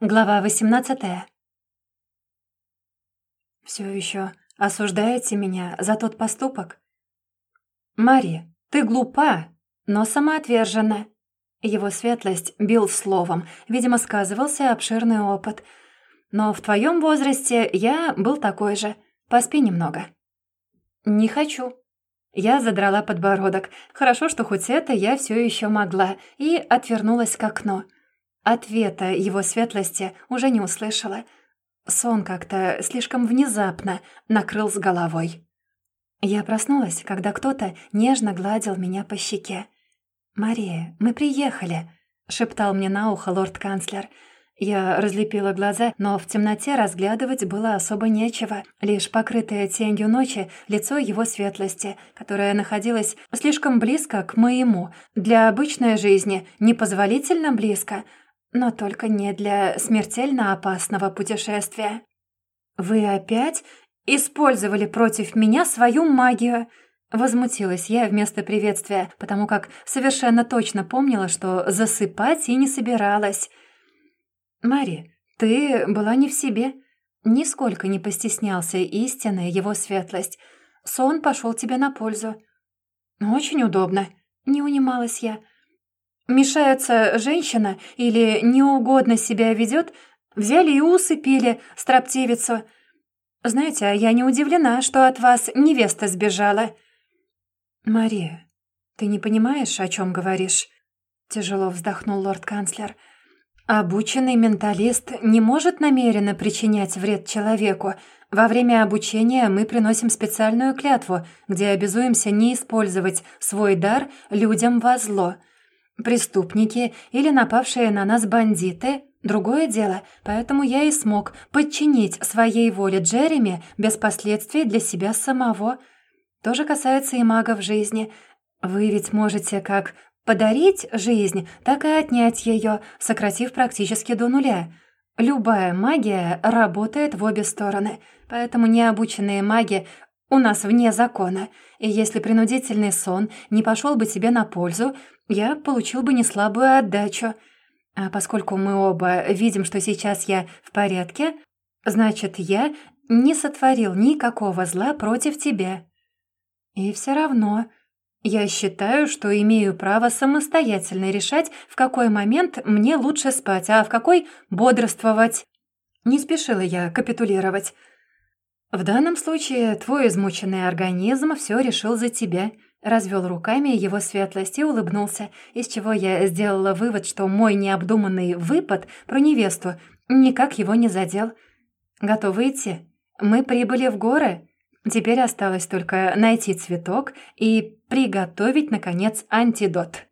Глава 18 «Все еще осуждаете меня за тот поступок?» «Мари, ты глупа, но самоотвержена». Его светлость бил словом, видимо, сказывался обширный опыт. «Но в твоем возрасте я был такой же. Поспи немного». «Не хочу». Я задрала подбородок. Хорошо, что хоть это я все еще могла, и отвернулась к окну. Ответа его светлости уже не услышала. Сон как-то слишком внезапно накрыл с головой. Я проснулась, когда кто-то нежно гладил меня по щеке. «Мария, мы приехали», — шептал мне на ухо лорд-канцлер. Я разлепила глаза, но в темноте разглядывать было особо нечего. Лишь покрытое тенью ночи лицо его светлости, которое находилось слишком близко к моему. Для обычной жизни непозволительно близко — но только не для смертельно опасного путешествия. Вы опять использовали против меня свою магию?» Возмутилась я вместо приветствия, потому как совершенно точно помнила, что засыпать и не собиралась. «Мари, ты была не в себе. Нисколько не постеснялся истины его светлость. Сон пошел тебе на пользу». «Очень удобно», — не унималась я. Мешается женщина или неугодно себя ведет, взяли и усыпили строптивицу. Знаете, а я не удивлена, что от вас невеста сбежала». «Мария, ты не понимаешь, о чем говоришь?» Тяжело вздохнул лорд-канцлер. «Обученный менталист не может намеренно причинять вред человеку. Во время обучения мы приносим специальную клятву, где обязуемся не использовать свой дар людям во зло». Преступники или напавшие на нас бандиты — другое дело, поэтому я и смог подчинить своей воле Джереми без последствий для себя самого. То же касается и магов жизни. Вы ведь можете как подарить жизнь, так и отнять ее, сократив практически до нуля. Любая магия работает в обе стороны, поэтому необученные маги у нас вне закона, и если принудительный сон не пошел бы тебе на пользу, я получил бы неслабую отдачу. А поскольку мы оба видим, что сейчас я в порядке, значит, я не сотворил никакого зла против тебя. И все равно я считаю, что имею право самостоятельно решать, в какой момент мне лучше спать, а в какой бодрствовать. Не спешила я капитулировать. В данном случае твой измученный организм все решил за тебя — Развел руками его светлость и улыбнулся, из чего я сделала вывод, что мой необдуманный выпад про невесту никак его не задел. «Готовы идти? Мы прибыли в горы. Теперь осталось только найти цветок и приготовить, наконец, антидот».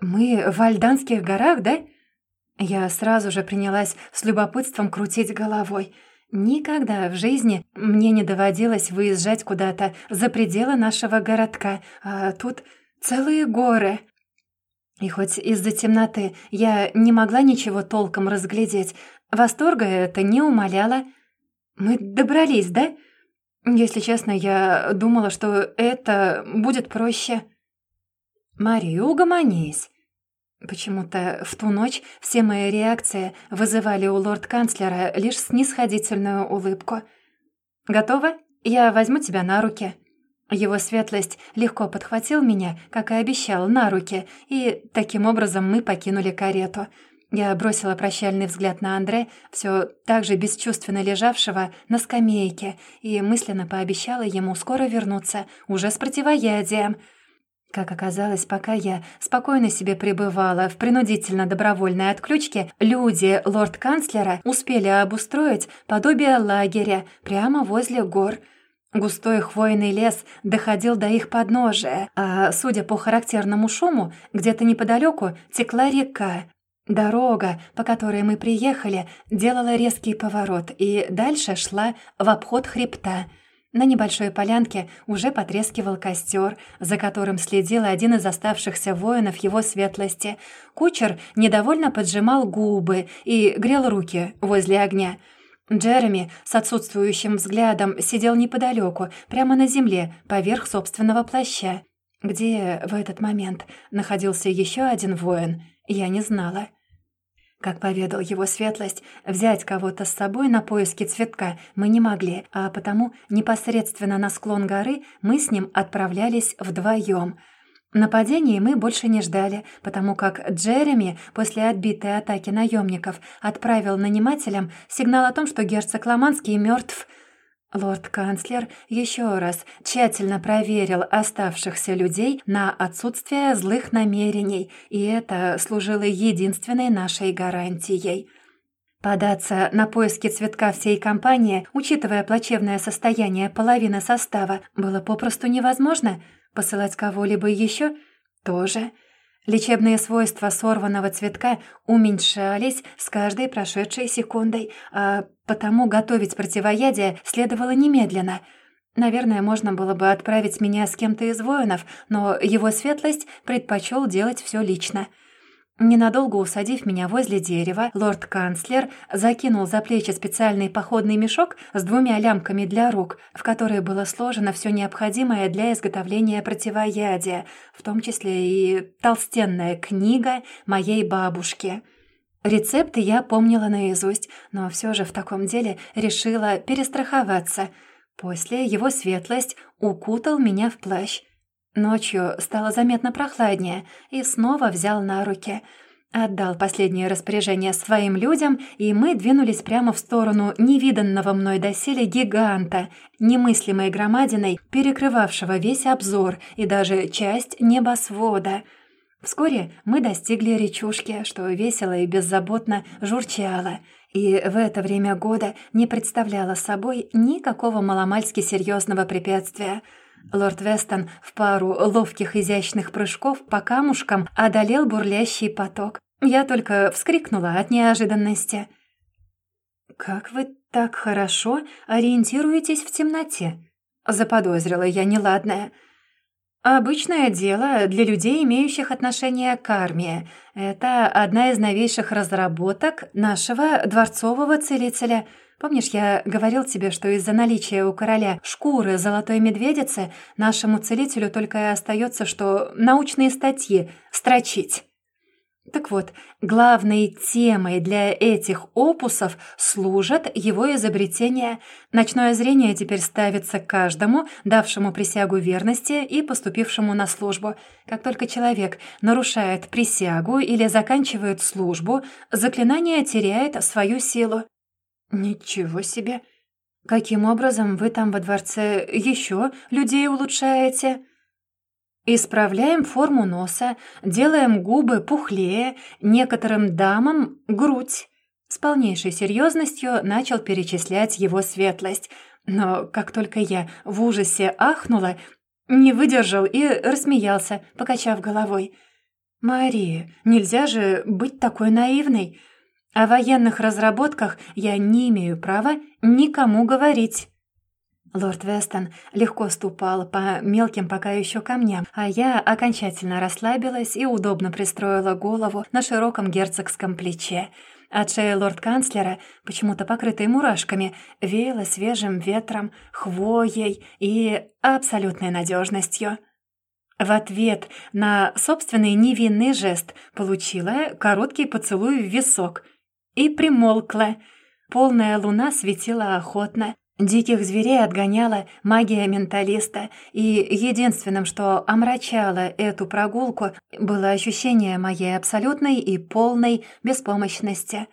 «Мы в Альданских горах, да?» Я сразу же принялась с любопытством крутить головой – Никогда в жизни мне не доводилось выезжать куда-то за пределы нашего городка, а тут целые горы. И хоть из-за темноты я не могла ничего толком разглядеть, восторга это не умаляло. Мы добрались, да? Если честно, я думала, что это будет проще. «Мария, угомонись. Почему-то в ту ночь все мои реакции вызывали у лорд-канцлера лишь снисходительную улыбку. «Готова? Я возьму тебя на руки». Его светлость легко подхватил меня, как и обещал, на руки, и таким образом мы покинули карету. Я бросила прощальный взгляд на Андре, все так же бесчувственно лежавшего на скамейке, и мысленно пообещала ему скоро вернуться, уже с противоядием — как оказалось, пока я спокойно себе пребывала в принудительно-добровольной отключке, люди лорд-канцлера успели обустроить подобие лагеря прямо возле гор. Густой хвойный лес доходил до их подножия, а, судя по характерному шуму, где-то неподалеку текла река. Дорога, по которой мы приехали, делала резкий поворот и дальше шла в обход хребта — на небольшой полянке уже потрескивал костер, за которым следил один из оставшихся воинов его светлости. Кучер недовольно поджимал губы и грел руки возле огня. Джереми с отсутствующим взглядом сидел неподалеку, прямо на земле, поверх собственного плаща. Где в этот момент находился еще один воин, я не знала. Как поведал его светлость, взять кого-то с собой на поиски цветка мы не могли, а потому непосредственно на склон горы мы с ним отправлялись вдвоем. Нападений мы больше не ждали, потому как Джереми после отбитой атаки наемников отправил нанимателям сигнал о том, что герцог Ломанский мертв – Лорд-канцлер еще раз тщательно проверил оставшихся людей на отсутствие злых намерений, и это служило единственной нашей гарантией. Податься на поиски цветка всей компании, учитывая плачевное состояние половины состава, было попросту невозможно. Посылать кого-либо еще тоже – Лечебные свойства сорванного цветка уменьшались с каждой прошедшей секундой, а потому готовить противоядие следовало немедленно. Наверное, можно было бы отправить меня с кем-то из воинов, но его светлость предпочел делать все лично — Ненадолго усадив меня возле дерева, лорд-канцлер закинул за плечи специальный походный мешок с двумя лямками для рук, в которые было сложено все необходимое для изготовления противоядия, в том числе и толстенная книга моей бабушки. Рецепты я помнила наизусть, но все же в таком деле решила перестраховаться. После его светлость укутал меня в плащ — Ночью стало заметно прохладнее и снова взял на руки. Отдал последнее распоряжение своим людям, и мы двинулись прямо в сторону невиданного мной доселе гиганта, немыслимой громадиной, перекрывавшего весь обзор и даже часть небосвода. Вскоре мы достигли речушки, что весело и беззаботно журчало, и в это время года не представляло собой никакого маломальски серьезного препятствия — Лорд Вестон в пару ловких изящных прыжков по камушкам одолел бурлящий поток. Я только вскрикнула от неожиданности. «Как вы так хорошо ориентируетесь в темноте?» — заподозрила я неладное. «Обычное дело для людей, имеющих отношение к армии. Это одна из новейших разработок нашего дворцового целителя — Помнишь, я говорил тебе, что из-за наличия у короля шкуры золотой медведицы нашему целителю только и остается, что научные статьи строчить? Так вот, главной темой для этих опусов служат его изобретения. Ночное зрение теперь ставится каждому, давшему присягу верности и поступившему на службу. Как только человек нарушает присягу или заканчивает службу, заклинание теряет свою силу. «Ничего себе! Каким образом вы там во дворце еще людей улучшаете?» «Исправляем форму носа, делаем губы пухлее, некоторым дамам — грудь». С полнейшей серьезностью начал перечислять его светлость, но как только я в ужасе ахнула, не выдержал и рассмеялся, покачав головой. «Мария, нельзя же быть такой наивной!» О военных разработках я не имею права никому говорить». Лорд Вестон легко ступал по мелким пока еще камням, а я окончательно расслабилась и удобно пристроила голову на широком герцогском плече. От шеи лорд-канцлера, почему-то покрытой мурашками, веяло свежим ветром, хвоей и абсолютной надежностью. В ответ на собственный невинный жест получила короткий поцелуй в висок — и примолкла. Полная луна светила охотно. Диких зверей отгоняла магия менталиста, и единственным, что омрачало эту прогулку, было ощущение моей абсолютной и полной беспомощности.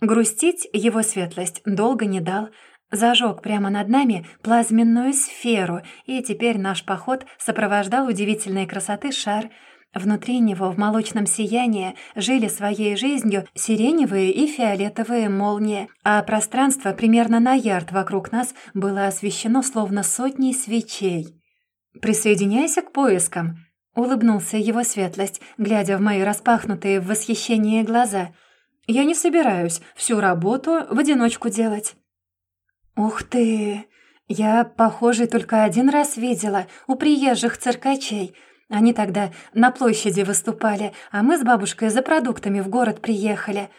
Грустить его светлость долго не дал, зажег прямо над нами плазменную сферу, и теперь наш поход сопровождал удивительной красоты шар — Внутри него в молочном сиянии жили своей жизнью сиреневые и фиолетовые молнии, а пространство примерно на ярд вокруг нас было освещено словно сотней свечей. «Присоединяйся к поискам», — улыбнулся его светлость, глядя в мои распахнутые в восхищении глаза. «Я не собираюсь всю работу в одиночку делать». «Ух ты! Я, похоже, только один раз видела у приезжих циркачей — они тогда на площади выступали, а мы с бабушкой за продуктами в город приехали.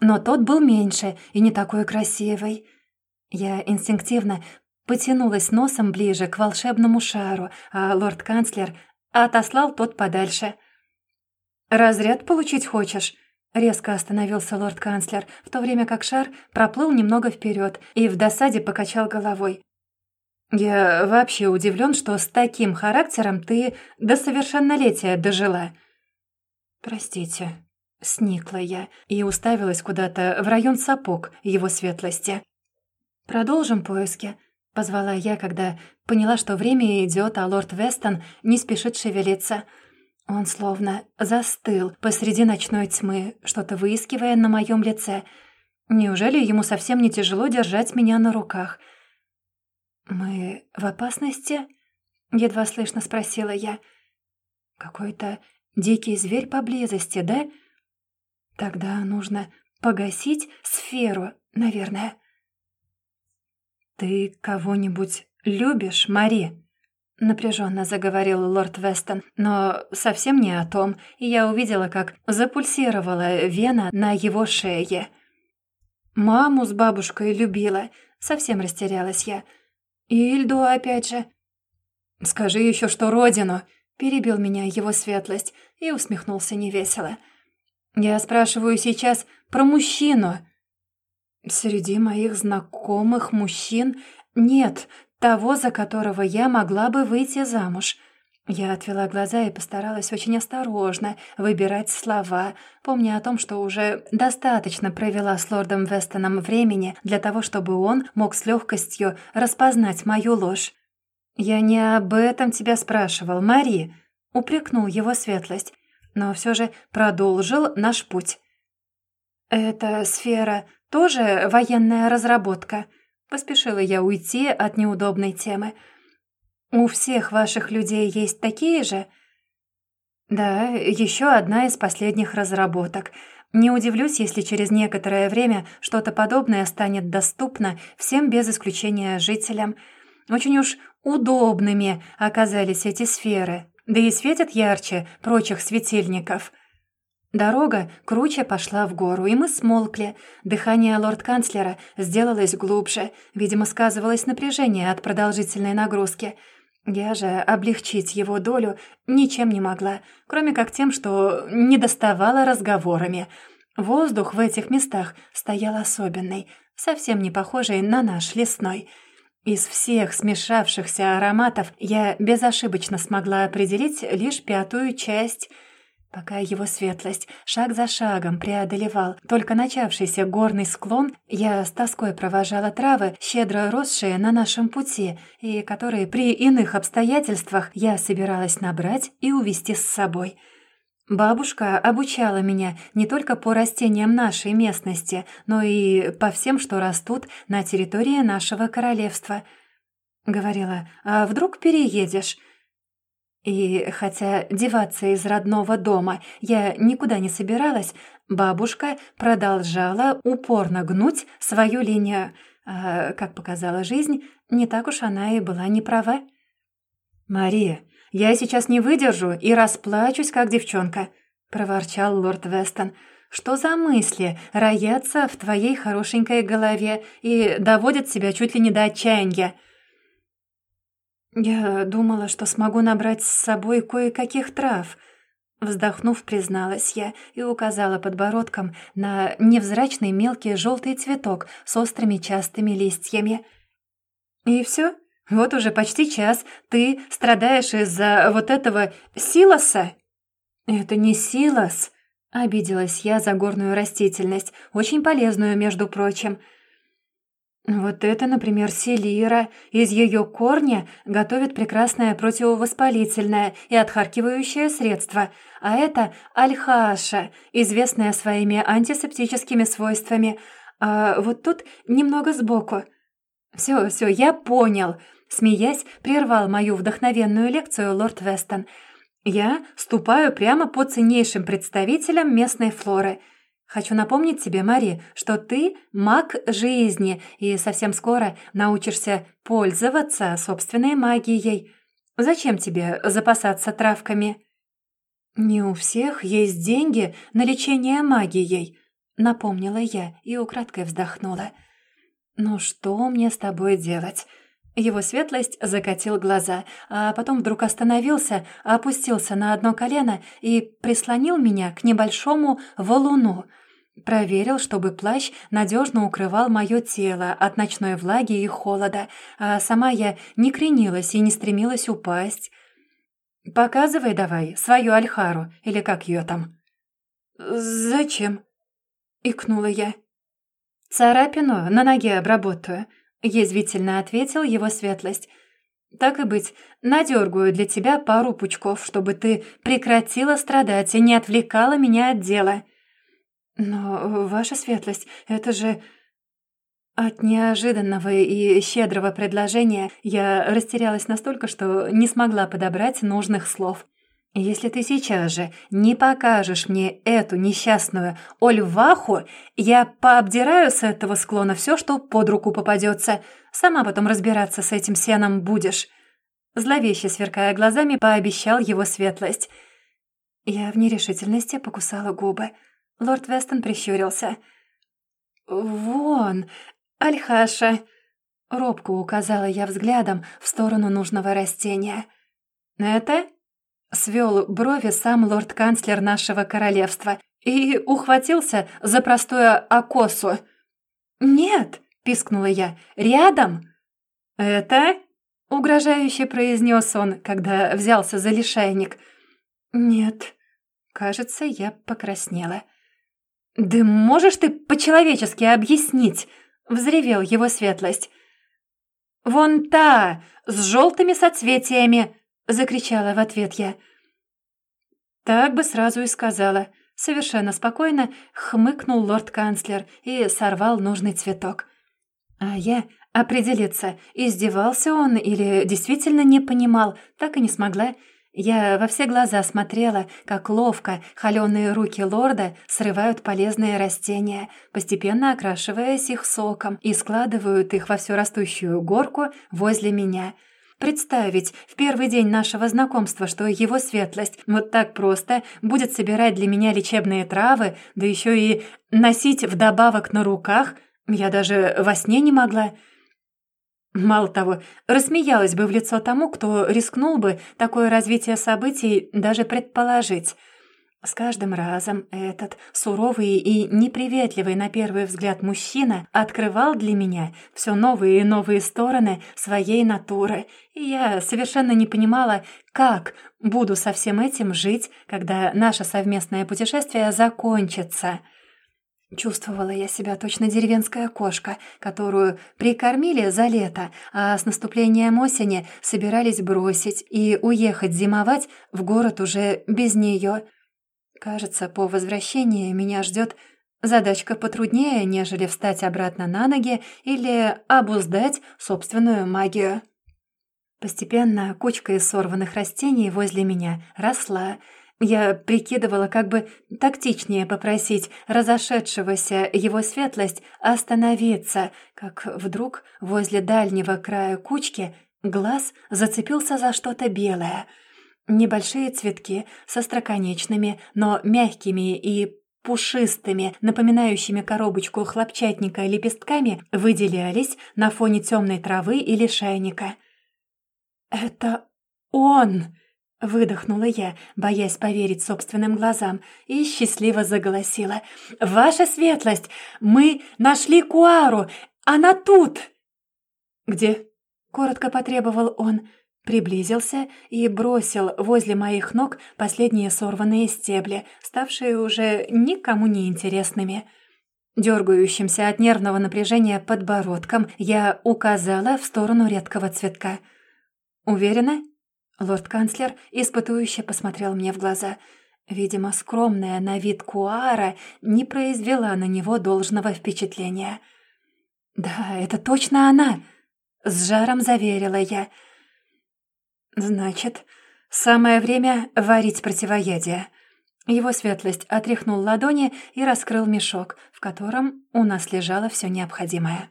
Но тот был меньше и не такой красивый. Я инстинктивно потянулась носом ближе к волшебному шару, а лорд-канцлер отослал тот подальше. «Разряд получить хочешь?» Резко остановился лорд-канцлер, в то время как шар проплыл немного вперед и в досаде покачал головой. «Я вообще удивлен, что с таким характером ты до совершеннолетия дожила». «Простите», — сникла я и уставилась куда-то в район сапог его светлости. «Продолжим поиски», — позвала я, когда поняла, что время идет, а лорд Вестон не спешит шевелиться — он словно застыл посреди ночной тьмы, что-то выискивая на моем лице. Неужели ему совсем не тяжело держать меня на руках? «Мы в опасности?» — едва слышно спросила я. «Какой-то дикий зверь поблизости, да? Тогда нужно погасить сферу, наверное». «Ты кого-нибудь любишь, Мари?» Напряженно заговорил лорд Вестон, но совсем не о том, и я увидела, как запульсировала вена на его шее. Маму с бабушкой любила, совсем растерялась я. И Ильду опять же. «Скажи еще, что родину!» — перебил меня его светлость и усмехнулся невесело. «Я спрашиваю сейчас про мужчину». «Среди моих знакомых мужчин нет того, за которого я могла бы выйти замуж. Я отвела глаза и постаралась очень осторожно выбирать слова, помня о том, что уже достаточно провела с лордом Вестоном времени для того, чтобы он мог с легкостью распознать мою ложь. «Я не об этом тебя спрашивал, Мари», — упрекнул его светлость, но все же продолжил наш путь. «Эта сфера тоже военная разработка?» Поспешила я уйти от неудобной темы. «У всех ваших людей есть такие же?» «Да, еще одна из последних разработок. Не удивлюсь, если через некоторое время что-то подобное станет доступно всем без исключения жителям. Очень уж удобными оказались эти сферы, да и светят ярче прочих светильников». Дорога круче пошла в гору, и мы смолкли. Дыхание лорд-канцлера сделалось глубже. Видимо, сказывалось напряжение от продолжительной нагрузки. Я же облегчить его долю ничем не могла, кроме как тем, что не доставала разговорами. Воздух в этих местах стоял особенный, совсем не похожий на наш лесной. Из всех смешавшихся ароматов я безошибочно смогла определить лишь пятую часть — Пока его светлость шаг за шагом преодолевал только начавшийся горный склон, я с тоской провожала травы, щедро росшие на нашем пути, и которые при иных обстоятельствах я собиралась набрать и увести с собой. Бабушка обучала меня не только по растениям нашей местности, но и по всем, что растут на территории нашего королевства. Говорила, а вдруг переедешь? И хотя деваться из родного дома я никуда не собиралась, бабушка продолжала упорно гнуть свою линию. А, как показала жизнь, не так уж она и была не права. «Мария, я сейчас не выдержу и расплачусь, как девчонка», — проворчал лорд Вестон. «Что за мысли роятся в твоей хорошенькой голове и доводят себя чуть ли не до отчаяния?» «Я думала, что смогу набрать с собой кое-каких трав», Вздохнув, призналась я и указала подбородком на невзрачный мелкий желтый цветок с острыми частыми листьями. «И все? Вот уже почти час ты страдаешь из-за вот этого силоса?» «Это не силос», — обиделась я за горную растительность, очень полезную, между прочим. Вот это, например, селира. Из ее корня готовят прекрасное противовоспалительное и отхаркивающее средство. А это альхаша, известная своими антисептическими свойствами. А вот тут немного сбоку. Все, все, я понял. Смеясь, прервал мою вдохновенную лекцию лорд Вестон. Я ступаю прямо по ценнейшим представителям местной флоры — Хочу напомнить тебе, Мари, что ты маг жизни и совсем скоро научишься пользоваться собственной магией. Зачем тебе запасаться травками?» «Не у всех есть деньги на лечение магией», — напомнила я и украдкой вздохнула. «Ну что мне с тобой делать? Его светлость закатил глаза, а потом вдруг остановился, опустился на одно колено и прислонил меня к небольшому валуну. Проверил, чтобы плащ надежно укрывал мое тело от ночной влаги и холода, а сама я не кренилась и не стремилась упасть. «Показывай давай свою Альхару, или как ее там». «Зачем?» — икнула я. «Царапину на ноге обработаю», — язвительно ответил его светлость. «Так и быть, надергаю для тебя пару пучков, чтобы ты прекратила страдать и не отвлекала меня от дела». «Но, ваша светлость, это же...» От неожиданного и щедрого предложения я растерялась настолько, что не смогла подобрать нужных слов. «Если ты сейчас же не покажешь мне эту несчастную Ольваху, я пообдираю с этого склона все, что под руку попадется. Сама потом разбираться с этим сеном будешь». Зловеще сверкая глазами, пообещал его светлость. Я в нерешительности покусала губы. Лорд Вестон прищурился. «Вон, Альхаша!» Робко указала я взглядом в сторону нужного растения. «Это?» Свел брови сам лорд-канцлер нашего королевства и ухватился за простое окосу. «Нет!» — пискнула я. «Рядом!» «Это?» — угрожающе произнес он, когда взялся за лишайник. «Нет». Кажется, я покраснела. «Да можешь ты по-человечески объяснить?» — взревел его светлость. «Вон та, с желтыми соцветиями!» — закричала в ответ я. Так бы сразу и сказала. Совершенно спокойно хмыкнул лорд-канцлер и сорвал нужный цветок. А я определиться, издевался он или действительно не понимал, так и не смогла. Я во все глаза смотрела, как ловко холеные руки лорда срывают полезные растения, постепенно окрашиваясь их соком, и складывают их во всю растущую горку возле меня — Представить в первый день нашего знакомства, что его светлость вот так просто будет собирать для меня лечебные травы, да еще и носить вдобавок на руках, я даже во сне не могла. Мало того, рассмеялась бы в лицо тому, кто рискнул бы такое развитие событий даже предположить — с каждым разом этот суровый и неприветливый на первый взгляд мужчина открывал для меня все новые и новые стороны своей натуры, и я совершенно не понимала, как буду со всем этим жить, когда наше совместное путешествие закончится. Чувствовала я себя точно деревенская кошка, которую прикормили за лето, а с наступлением осени собирались бросить и уехать зимовать в город уже без нее – Кажется, по возвращении меня ждет задачка потруднее, нежели встать обратно на ноги или обуздать собственную магию. Постепенно кучка из сорванных растений возле меня росла. Я прикидывала, как бы тактичнее попросить разошедшегося его светлость остановиться, как вдруг возле дальнего края кучки глаз зацепился за что-то белое — Небольшие цветки со строконечными, но мягкими и пушистыми, напоминающими коробочку хлопчатника лепестками, выделялись на фоне темной травы или шайника. «Это он!» — выдохнула я, боясь поверить собственным глазам, и счастливо заголосила. «Ваша светлость! Мы нашли Куару! Она тут!» «Где?» — коротко потребовал он — Приблизился и бросил возле моих ног последние сорванные стебли, ставшие уже никому не интересными. Дергающимся от нервного напряжения подбородком я указала в сторону редкого цветка. «Уверена?» Лорд-канцлер испытующе посмотрел мне в глаза. Видимо, скромная на вид Куара не произвела на него должного впечатления. «Да, это точно она!» — с жаром заверила я — «Значит, самое время варить противоядие». Его светлость отряхнул ладони и раскрыл мешок, в котором у нас лежало все необходимое.